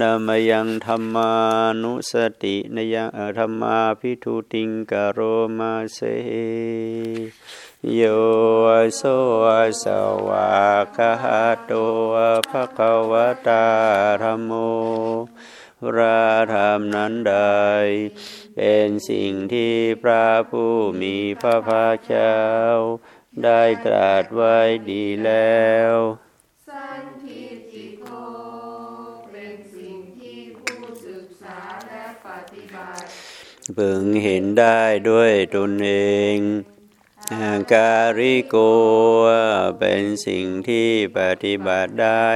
นามยังธรรมานุสตินยังธรรมาพิทุติงกโรมาเสโยโสสวากาโตภะคะวตาธรรมโมพระธรรมนั้นใด เป็นสิ่งที่พระผู้มีพระภาคเจ้า ได้ตรัสไว้ดีแล้ว และปฏิบัติพึงเห็นได้ด้วยตนเองอาการิโกเป็นสิ่งที่ปฏิบัติได้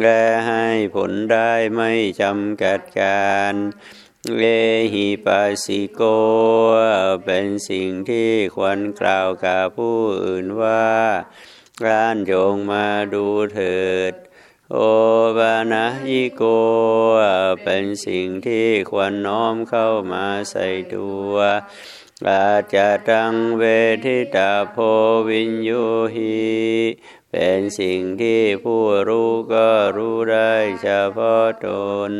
และให้ผลได้ไม่จำกัดการเลหิปัสสิโก เป็นสิ่งที่ควรกล่าวกับผู้อื่นว่าร้านจงมาดูเถิด โอบานะยิโกเป็นสิ่งที่ควรน้อมเข้ามาใส่ตัวอาจจะตังเวทิตาโพวินโยหิเป็นสิ่งที่ผู้รู้ก็รู้ได้เฉพาะตน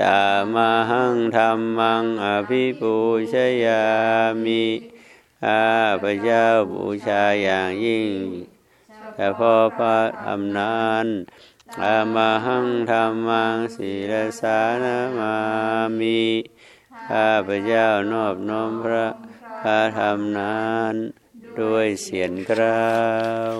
ดามาหังธรรมังอภิปูชยามิข้าพระเจ้าบูชาอย่างยิ่ง แต่พาะพระธรรมนันอามาหังธรรมังศีลสานามามิข้าพระเจ้านอบน้อมพระพระธรรมนั้น ด้วยเสียงกล้าว